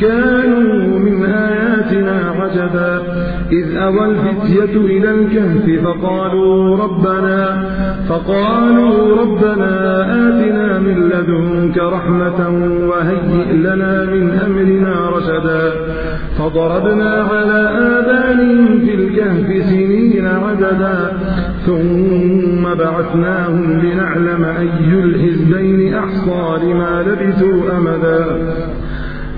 كانوا من آياتنا عجبا إذ أوى الفتية إلى الكهف فقالوا ربنا فقالوا ربنا آتنا من لدنك رحمة وهيئ لنا من أمرنا رشدا. فضربنا على آذانهم في الكهف سنين عددا. ثم بعثناهم لنعلم أي الحزبين أحصى لما لبثوا أمدا.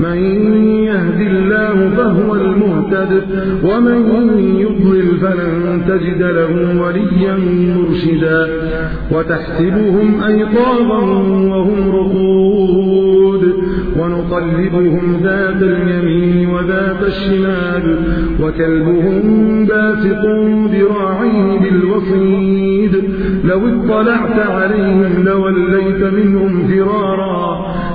من يهد الله فهو المهتد ومن يضلل فلن تجد له وليا مرشدا. وتحسبهم أيقاظا وهم رقود ونقلبهم ذات اليمين وذات الشمال وكلبهم باسق ذراعيه بالوصيد. لو اطلعت عليهم لوليت منهم فرارا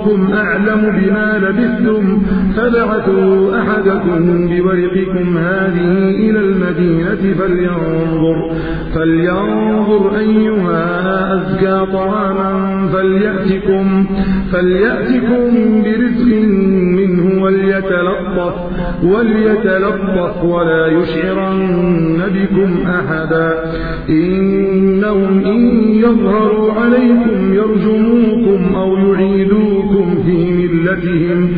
ربكم أعلم بما لبثتم فبعثوا أحدكم بورقكم هذه إلى المدينة فلينظر فلينظر أيها أزكى طعاما فليأتكم فليأتكم برزق منه وليتلطف وليتلطف ولا يشعرن بكم أحدا. إنهم إن يظهروا عليكم يرجموكم أو يعيدوكم في ملتهم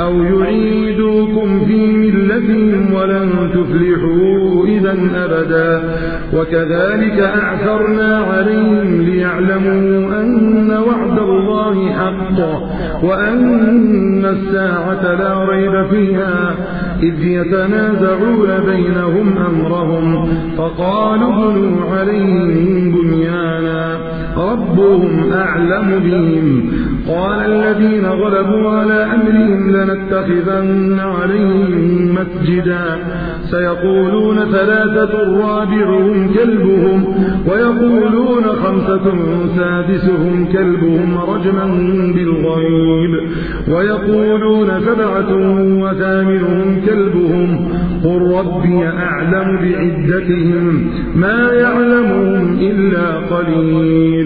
أو يعيدوكم في ملتهم ولن تفلحوا إذا أبدا. وكذلك أعثرنا عليهم ليعلموا أن وعد الله حق وأن الساعة لا ريب فيها. إذ يتنازعون بينهم أمرهم فقالوا بنوا عليهم بنيانا. ربهم أعلم بهم. قال الذين غلبوا على أمرهم لنتخذن عليهم مسجدا. سيقولون ثلاثة رابعهم كلبهم ويقولون خمسة سادسهم كلبهم رجما بالغيب ويقولون سبعة وثامنهم كلبهم. قل ربي أعلم بعدتهم ما يعلمهم إلا قليل.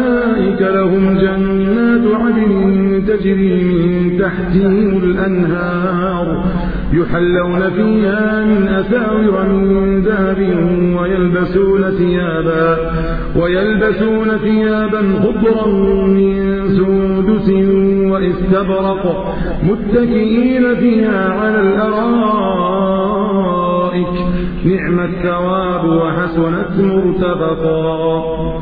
لهم جنات عدن تجري من تحتهم الأنهار يحلون فيها من أساور من ذهب ويلبسون ثيابا ويلبسون ثيابا خضرا من سندس واستبرق متكئين فيها على الأرائك نعم الثواب وحسنت مرتفقا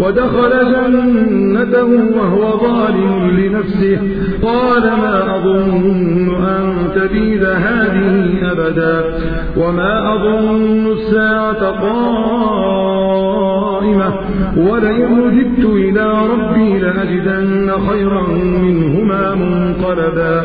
ودخل جنته وهو ظالم لنفسه. قال ما أظن أن تبيد هذه أبدا وما أظن الساعة قائمة. ولئن رددت إلى ربي لأجدن خيرا منهما منقلبا.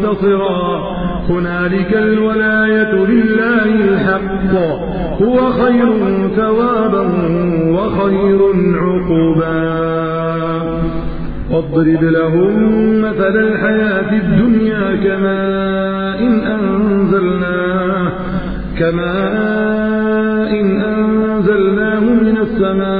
منتصرا هنالك الولاية لله الحق. هو خير ثوابا وخير عقبا. واضرب لهم مثل الحياة الدنيا كماء إن أنزلناه كماء إن أنزلناه من السماء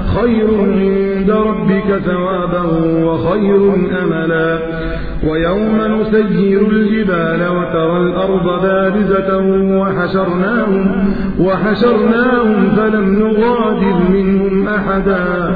خير عند ربك ثوابا وخير أملا. ويوم نسير الجبال وترى الأرض بارزة وحشرناهم, وحشرناهم فلم نغادر منهم أحدا.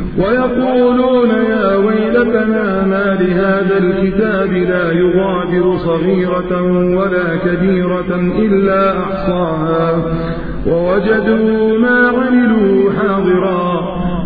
ويقولون يا ويلتنا ما لهذا الكتاب لا يغادر صغيرة ولا كبيرة إلا أحصاها. ووجدوا ما عملوا حاضرا.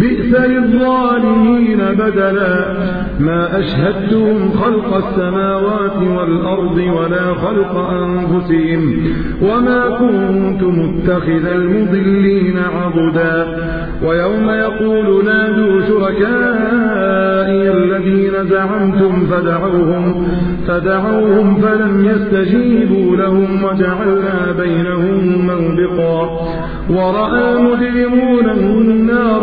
بئس للظالمين بدلا. ما أشهدتهم خلق السماوات والأرض ولا خلق أنفسهم وما كنت متخذ المضلين عبدا ويوم يقول نادوا شركائي الذين زعمتم فدعوهم, فدعوهم فلم يستجيبوا لهم وجعلنا بينهم موبقا. ورأى المجرمون النار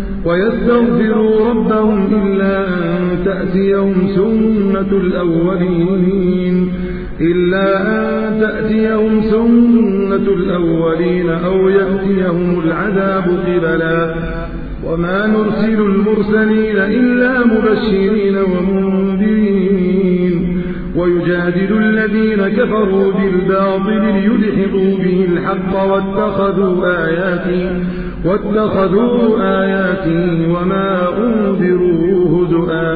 ويستغفروا ربهم إلا أن تأتيهم سنة الأولين إلا أن تأتيهم سنة الأولين أو يأتيهم العذاب قبلا. وما نرسل المرسلين إلا مبشرين ومنذرين. ويجادل الذين كفروا بالباطل ليدحضوا به الحق واتخذوا آياتي واتخذوا آياتي وما أنذروا هزؤا.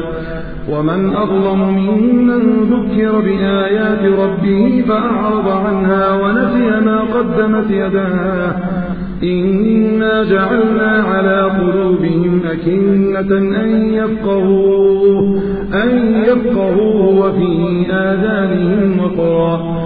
ومن أظلم ممن ذكر بآيات ربه فأعرض عنها ونسي ما قدمت يداه. إنا جعلنا على قلوبهم أكنة أن يفقهوه, أن يفقهوه وفي آذانهم وقرا.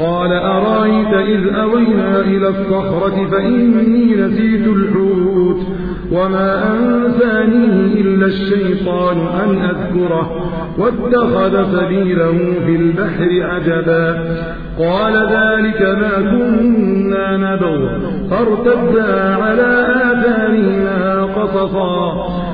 قال أرايت إذ أوينا إلى الصخرة فإني نسيت الحوت وما أنسانيه إلا الشيطان أن أذكره واتخذ سبيله في البحر عجبا قال ذلك ما كنا نبغ فارتدا على آثارهما قصصا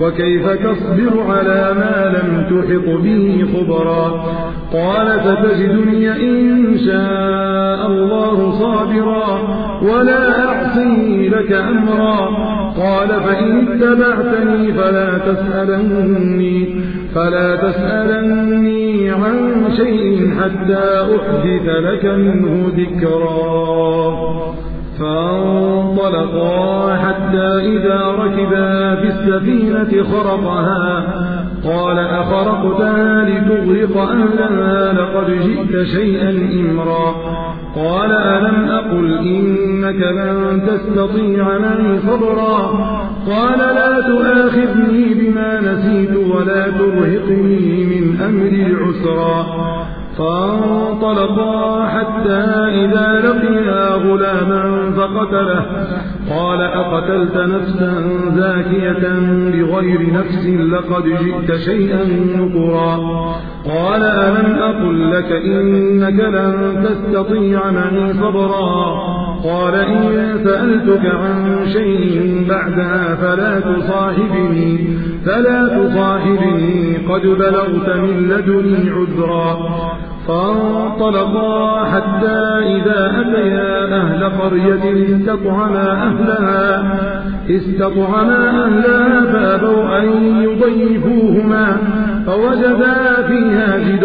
وكيف تصبر على ما لم تحط به خبرا؟ قال ستجدني إن شاء الله صابرا ولا أعصي لك أمرا. قال فإن اتبعتني فلا تسألني فلا تسألني عن شيء حتى أحدث لك منه ذكرا. فانطلقا حتى إذا ركبا في السفينة خرقها. قال أخرقتها لتغرق أهلها لقد جئت شيئا إمرا. قال ألم أقل إنك لن تستطيع معي صبرا؟ قال لا تؤاخذني بما نسيت ولا ترهقني من أمري عسرا فانطلقا حتى إذا لقيا غلاما فقتله. قال أقتلت نفسا زاكية بغير نفس لقد جئت شيئا نكرا. قال ألم أقل لك إنك لن تستطيع معي صبرا. قال إن سألتك عن شيء بعدها فلا تصاحبني فلا تصاحبني. قد بلغت من لدني عذرا. فانطلقا حتى إذا أتيا أهل قرية استطعما أهلها. استطعما أهلها فأبوا أن يضيفوهما. فوجدا فيها يريد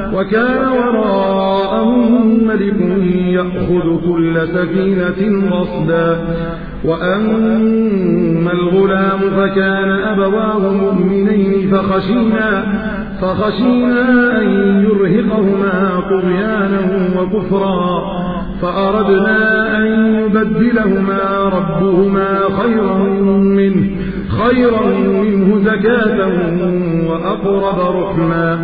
وكان وراءهم ملك يأخذ كل سفينة غصبا وأما الغلام فكان أبواه مؤمنين فخشينا فخشينا أن يرهقهما طغيانا وكفرا. فأردنا أن يبدلهما ربهما خيرا منه. خيرا منه زكاة وأقرب رحما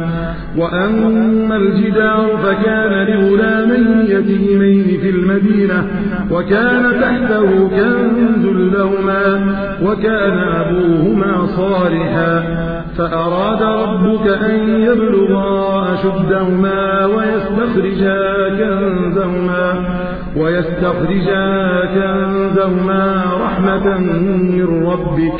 وأما الجدار فكان لغلامين يتيمين في المدينة وكان تحته كنز لهما وكان أبوهما صالحا. فأراد ربك أن يبلغا أشدهما ويستخرجا كنزهما ويستخرجا كنزهما رحمة من ربك.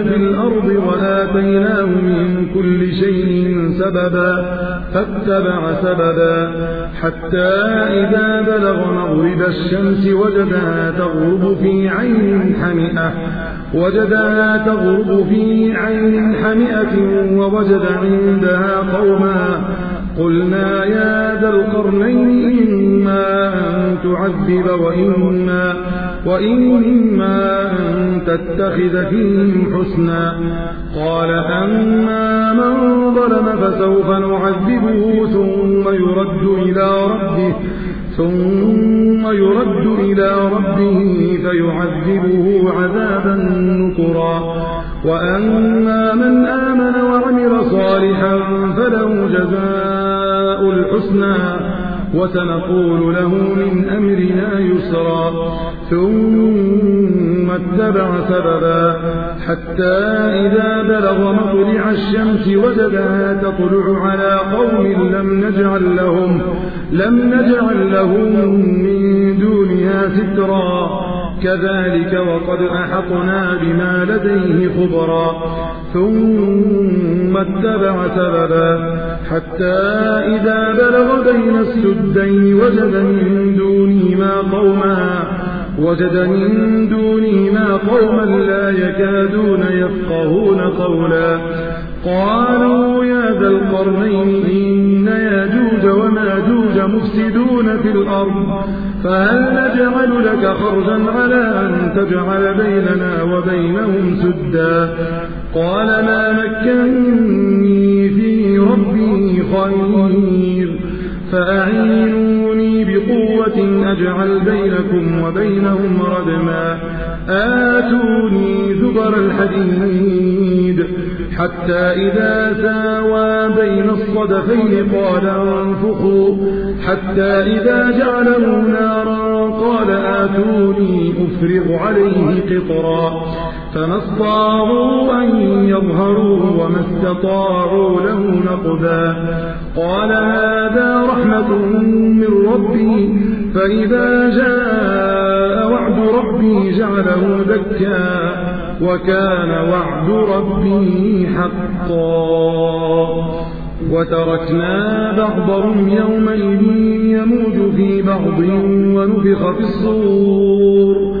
وآتيناه من كل شيء سببا فاتبع سببا حتى إذا بلغ مغرب الشمس وجدها تغرب في عين حمئة وجدها تغرب في عين حمئة ووجد عندها قوما قلنا يا ذا القرنين إما أن تعذب وإما, وإما أن تتخذ فيهم حسنا. قال أما من ظلم فسوف نعذبه ثم يرد إلى ربه ثم يرد إلى ربه فيعذبه عذابا نكرا. وأما من آمن وعمل صالحا فله جزاء الحسنى وسنقول له من أمرنا يسرا. ثم اتبع سببا حتى إذا بلغ مطلع الشمس وجدها تطلع على قوم لم نجعل لهم لم نجعل لهم من دونها سترا. كذلك وقد أحطنا بما لديه خبرا. ثم اتبع سببا. حتى إذا بلغ بين السدين وجد من دونهما قوما وجد من دونهما قوما لا يكادون يفقهون قولا. قالوا يا ذا القرنين إن ياجوج وماجوج مفسدون في الأرض فهل نجعل لك خرجا على أن تجعل بيننا وبينهم سدا؟ قال ما مكني في ربي خير فأعينوني بقوة أجعل بينكم وبينهم ردما. آتوني زبر الحديد حتى إذا ساوى بين الصدفين قال انفخوا حتى إذا جعله نارا قال آتوني أفرغ عليه قطرا. فما استطاعوا أن يظهروا وما استطاعوا له نقبا. قال هذا رحمة من ربي فإذا جاء وعد ربي جعله دكا وكان وعد ربي حقا. وتركنا بعضهم يومئذ يموج في بعض ونفخ في الصور.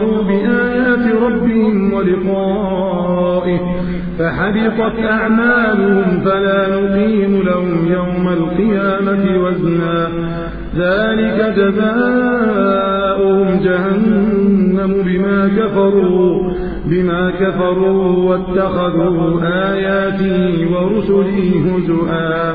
كفروا بآيات ربهم ولقائه فحبطت أعمالهم فلا نقيم لهم يوم القيامة وزنا. ذلك جزاؤهم جهنم بما كفروا بما كفروا واتخذوا آياتي ورسلي هزؤا.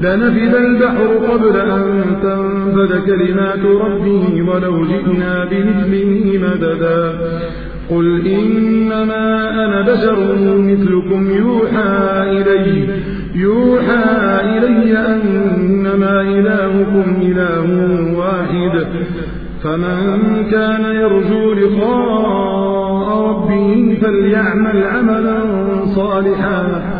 لنفد البحر قبل أن تنفد كلمات ربي ولو جئنا بمثله مددا. قل إنما أنا بشر مثلكم يوحى إلي يوحى إلي أنما إلهكم إله واحد. فمن كان يرجو لقاء ربه فليعمل عملا صالحا.